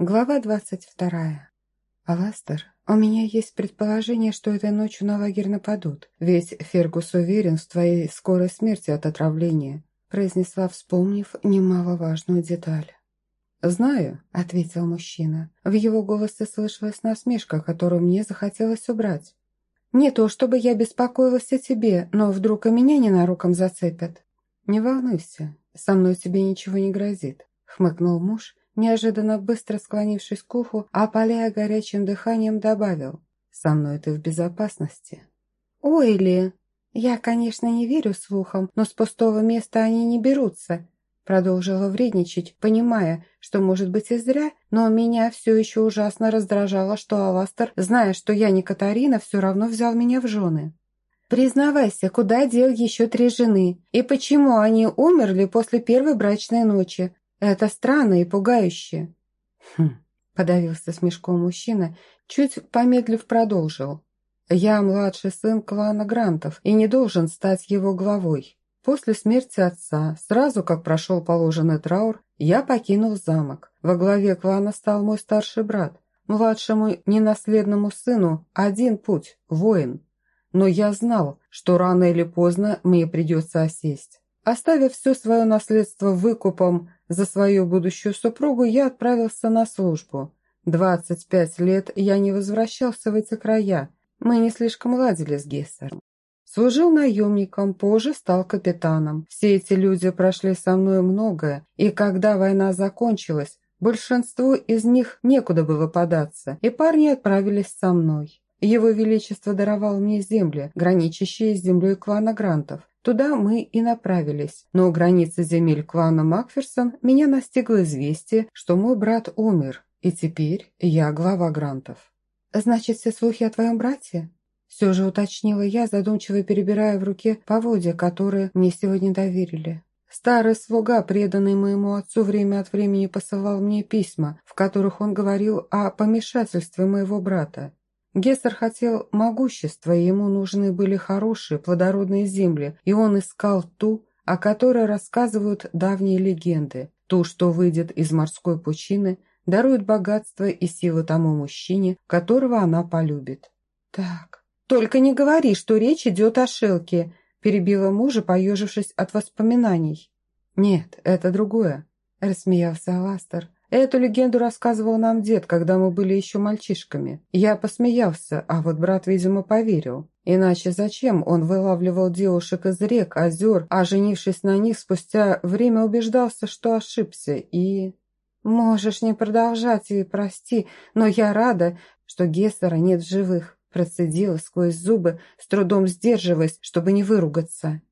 Глава двадцать вторая. «Аластер, у меня есть предположение, что этой ночью на лагерь нападут, ведь Фергус уверен в твоей скорой смерти от отравления», произнесла, вспомнив немаловажную деталь. «Знаю», — ответил мужчина. В его голосе слышалась насмешка, которую мне захотелось убрать. «Не то, чтобы я беспокоилась о тебе, но вдруг и меня ненароком зацепят». «Не волнуйся, со мной тебе ничего не грозит», — хмыкнул муж, неожиданно быстро склонившись к уху, опаляя горячим дыханием, добавил «Со мной ты в безопасности». «Ой ли, я, конечно, не верю слухам, но с пустого места они не берутся», продолжила вредничать, понимая, что может быть и зря, но меня все еще ужасно раздражало, что Аластер, зная, что я не Катарина, все равно взял меня в жены. «Признавайся, куда дел еще три жены? И почему они умерли после первой брачной ночи? Это странно и пугающе». «Хм», — подавился смешком мужчина, чуть помедлив продолжил. «Я младший сын клана Грантов и не должен стать его главой. После смерти отца, сразу как прошел положенный траур, я покинул замок. Во главе клана стал мой старший брат. Младшему ненаследному сыну один путь – воин. Но я знал, что рано или поздно мне придется осесть. Оставив все свое наследство выкупом за свою будущую супругу, я отправился на службу. Двадцать пять лет я не возвращался в эти края. Мы не слишком ладили с Гессером. Служил наемником, позже стал капитаном. Все эти люди прошли со мной многое, и когда война закончилась, большинству из них некуда было податься, и парни отправились со мной. Его Величество даровал мне земли, граничащие с землей клана Грантов. Туда мы и направились, но у границы земель клана Макферсон меня настигло известие, что мой брат умер, и теперь я глава Грантов. «Значит, все слухи о твоем брате?» Все же уточнила я, задумчиво перебирая в руке поводья, которые мне сегодня доверили. Старый слуга, преданный моему отцу, время от времени посылал мне письма, в которых он говорил о помешательстве моего брата. Гессер хотел могущества, и ему нужны были хорошие, плодородные земли, и он искал ту, о которой рассказывают давние легенды, ту, что выйдет из морской пучины, дарует богатство и силу тому мужчине, которого она полюбит. Так, «Только не говори, что речь идет о Шелке», – перебила мужа, поежившись от воспоминаний. «Нет, это другое», – рассмеялся Аластер. «Эту легенду рассказывал нам дед, когда мы были еще мальчишками. Я посмеялся, а вот брат, видимо, поверил. Иначе зачем он вылавливал девушек из рек, озер, а женившись на них, спустя время убеждался, что ошибся и...» «Можешь не продолжать и прости, но я рада, что Гессера нет в живых. Процедила сквозь зубы, с трудом сдерживаясь, чтобы не выругаться.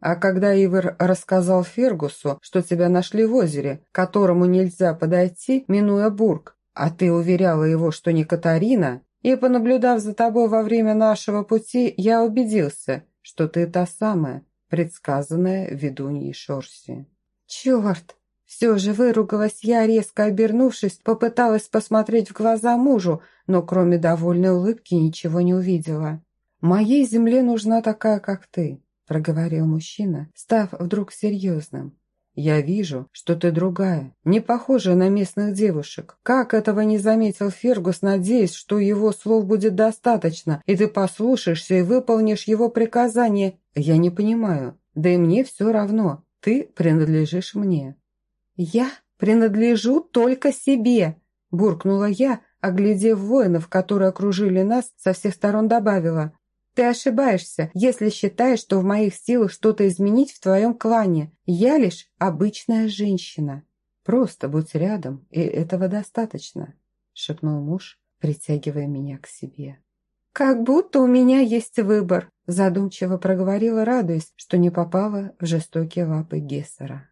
А когда Ивер рассказал Фергусу, что тебя нашли в озере, к которому нельзя подойти, минуя бург, а ты уверяла его, что не Катарина, и, понаблюдав за тобой во время нашего пути, я убедился, что ты та самая, предсказанная ведуньей Шорси. «Черт!» Все же выругалась я, резко обернувшись, попыталась посмотреть в глаза мужу, но кроме довольной улыбки ничего не увидела. «Моей земле нужна такая, как ты», – проговорил мужчина, став вдруг серьезным. «Я вижу, что ты другая, не похожая на местных девушек. Как этого не заметил Фергус, надеясь, что его слов будет достаточно, и ты послушаешься и выполнишь его приказание? Я не понимаю. Да и мне все равно. Ты принадлежишь мне. «Я принадлежу только себе!» – буркнула я, оглядев воинов, которые окружили нас, со всех сторон добавила. «Ты ошибаешься, если считаешь, что в моих силах что-то изменить в твоем клане. Я лишь обычная женщина». «Просто будь рядом, и этого достаточно», – шепнул муж, притягивая меня к себе. «Как будто у меня есть выбор», – задумчиво проговорила, радуясь, что не попала в жестокие лапы Гессера.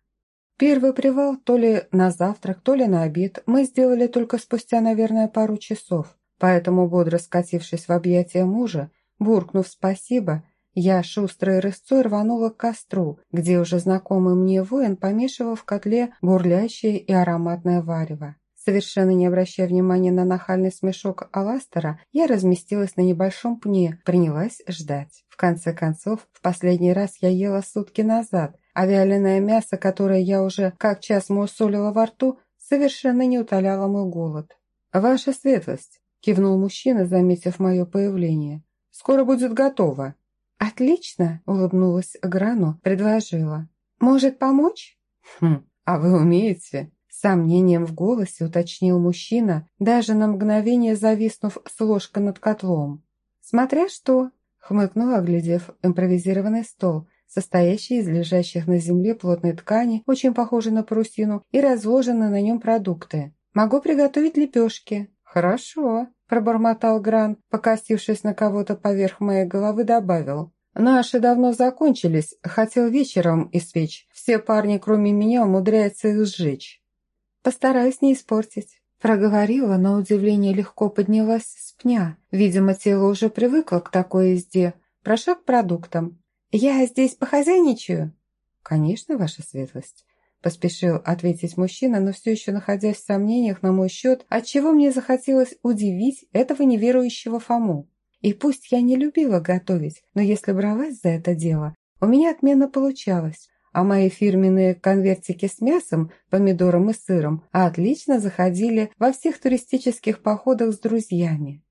Первый привал то ли на завтрак, то ли на обед мы сделали только спустя, наверное, пару часов, поэтому, бодро скатившись в объятия мужа, буркнув «спасибо», я шустрой рысцой рванула к костру, где уже знакомый мне воин помешивал в котле бурлящее и ароматное варево. Совершенно не обращая внимания на нахальный смешок Аластера, я разместилась на небольшом пне, принялась ждать. В конце концов, в последний раз я ела сутки назад, а вяленое мясо, которое я уже как час мусолила во рту, совершенно не утоляла мой голод. «Ваша светлость!» – кивнул мужчина, заметив мое появление. «Скоро будет готово!» «Отлично!» – улыбнулась Грану, предложила. «Может, помочь?» «Хм, а вы умеете?» С сомнением в голосе уточнил мужчина, даже на мгновение зависнув с ложкой над котлом. «Смотря что!» – хмыкнула, оглядев импровизированный стол, состоящий из лежащих на земле плотной ткани, очень похожей на парусину, и разложены на нем продукты. «Могу приготовить лепешки». «Хорошо», – пробормотал Гран, покосившись на кого-то поверх моей головы, добавил. «Наши давно закончились, хотел вечером испечь. Все парни, кроме меня, умудряются их сжечь». «Постараюсь не испортить». Проговорила, на удивление легко поднялась с пня. Видимо, тело уже привыкло к такой езде. Прошла к продуктам. «Я здесь похозяйничаю?» «Конечно, ваша светлость», – поспешил ответить мужчина, но все еще находясь в сомнениях на мой счет, отчего мне захотелось удивить этого неверующего Фому. И пусть я не любила готовить, но если бралась за это дело, у меня отменно получалось, а мои фирменные конвертики с мясом, помидором и сыром отлично заходили во всех туристических походах с друзьями.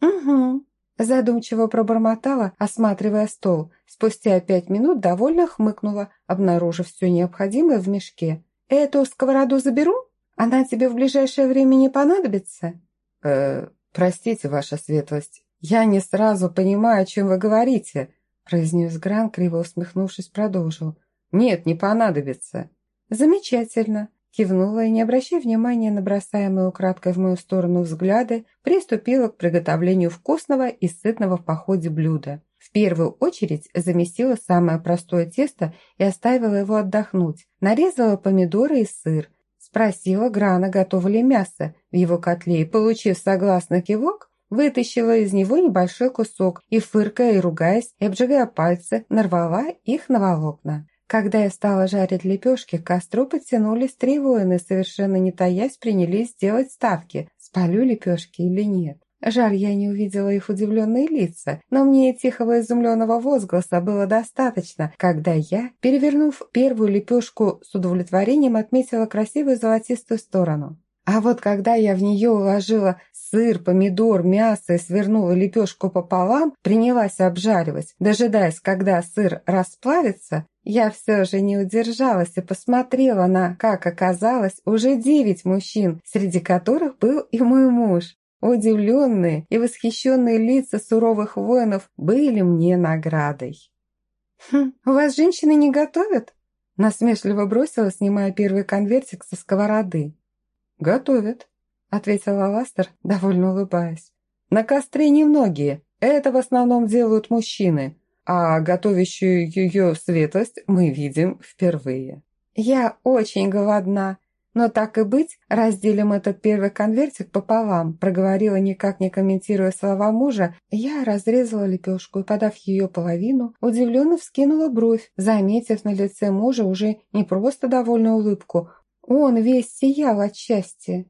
«Угу», Задумчиво пробормотала, осматривая стол. Спустя пять минут довольно хмыкнула, обнаружив все необходимое в мешке. «Эту сковороду заберу? Она тебе в ближайшее время не понадобится?» «Э, простите, ваша светлость, я не сразу понимаю, о чем вы говорите», произнес Гран, криво усмехнувшись, продолжил. «Нет, не понадобится». «Замечательно. Кивнула и, не обращая внимания на бросаемые украдкой в мою сторону взгляды, приступила к приготовлению вкусного и сытного в походе блюда. В первую очередь замесила самое простое тесто и оставила его отдохнуть. Нарезала помидоры и сыр. Спросила Грана, готово ли мясо в его котле, и, получив согласный кивок, вытащила из него небольшой кусок и, фыркая и ругаясь, и обжигая пальцы, нарвала их на волокна. Когда я стала жарить лепешки, к костру подтянулись три воина, совершенно не таясь, принялись делать ставки, спалю лепешки или нет. Жаль, я не увидела их удивленные лица, но мне и тихого изумленного возгласа было достаточно, когда я, перевернув первую лепешку с удовлетворением, отметила красивую золотистую сторону. А вот когда я в нее уложила сыр, помидор, мясо и свернула лепешку пополам, принялась обжаривать, дожидаясь, когда сыр расплавится, я все же не удержалась и посмотрела на, как оказалось, уже девять мужчин, среди которых был и мой муж. Удивленные и восхищенные лица суровых воинов были мне наградой. «Хм, у вас женщины не готовят?» Насмешливо бросила, снимая первый конвертик со сковороды. «Готовят», — ответила Ластер, довольно улыбаясь. «На костре немногие. Это в основном делают мужчины а готовящую ее светлость мы видим впервые. «Я очень голодна, но так и быть, разделим этот первый конвертик пополам», проговорила, никак не комментируя слова мужа. Я разрезала лепешку и, подав ее половину, удивленно вскинула бровь, заметив на лице мужа уже не просто довольную улыбку, он весь сиял от счастья.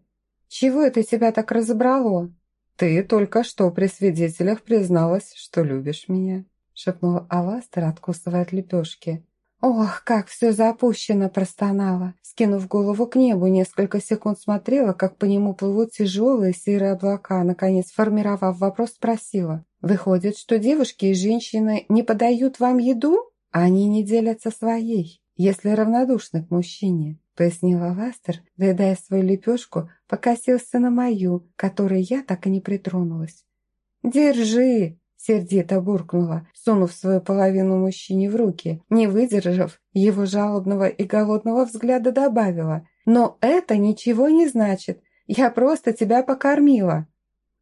«Чего это тебя так разобрало?» «Ты только что при свидетелях призналась, что любишь меня» шепнул Аластер, откусывая от лепешки. «Ох, как все запущено!» – простонала. Скинув голову к небу, несколько секунд смотрела, как по нему плывут тяжелые серые облака. Наконец, формировав вопрос, спросила. «Выходит, что девушки и женщины не подают вам еду? Они не делятся своей, если равнодушны к мужчине», – пояснила Ластер, доедая свою лепешку, покосился на мою, которой я так и не притронулась. «Держи!» Сердито буркнула, сунув свою половину мужчине в руки. Не выдержав, его жалобного и голодного взгляда добавила. «Но это ничего не значит. Я просто тебя покормила».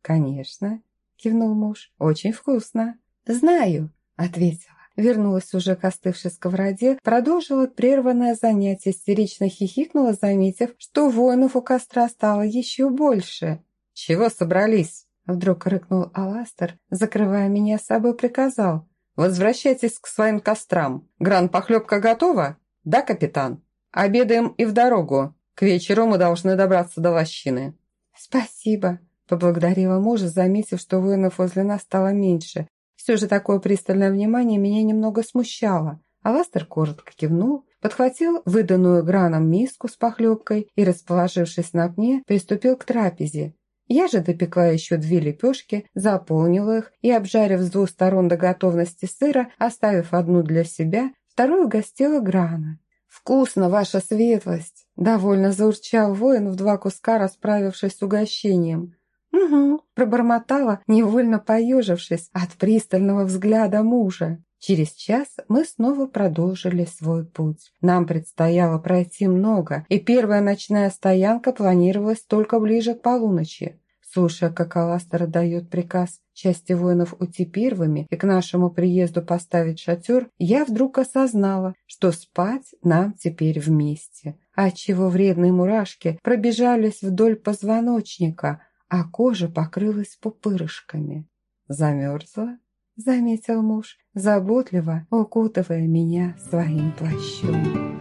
«Конечно», — кивнул муж, — «очень вкусно». «Знаю», — ответила. Вернулась уже к остывшей сковороде, продолжила прерванное занятие, истерично хихикнула, заметив, что воинов у костра стало еще больше. «Чего собрались?» Вдруг рыкнул Аластер, закрывая меня с собой, приказал. «Возвращайтесь к своим кострам. Гран-похлебка готова? Да, капитан? Обедаем и в дорогу. К вечеру мы должны добраться до лощины». «Спасибо», — поблагодарила мужа, заметив, что воинов возле нас стало меньше. Все же такое пристальное внимание меня немного смущало. Аластер коротко кивнул, подхватил выданную граном миску с похлебкой и, расположившись на пне, приступил к трапезе. Я же допекла еще две лепешки, заполнила их и, обжарив с двух сторон до готовности сыра, оставив одну для себя, вторую гостила грана. «Вкусно, ваша светлость!» – довольно заурчал воин в два куска, расправившись с угощением. «Угу», – пробормотала, невольно поежившись от пристального взгляда мужа. Через час мы снова продолжили свой путь. Нам предстояло пройти много, и первая ночная стоянка планировалась только ближе к полуночи. Слушая, как Аластер дает приказ части воинов уйти первыми и к нашему приезду поставить шатер, я вдруг осознала, что спать нам теперь вместе, отчего вредные мурашки пробежались вдоль позвоночника, а кожа покрылась пупырышками. Замерзла заметил муж, заботливо укутывая меня своим плащом.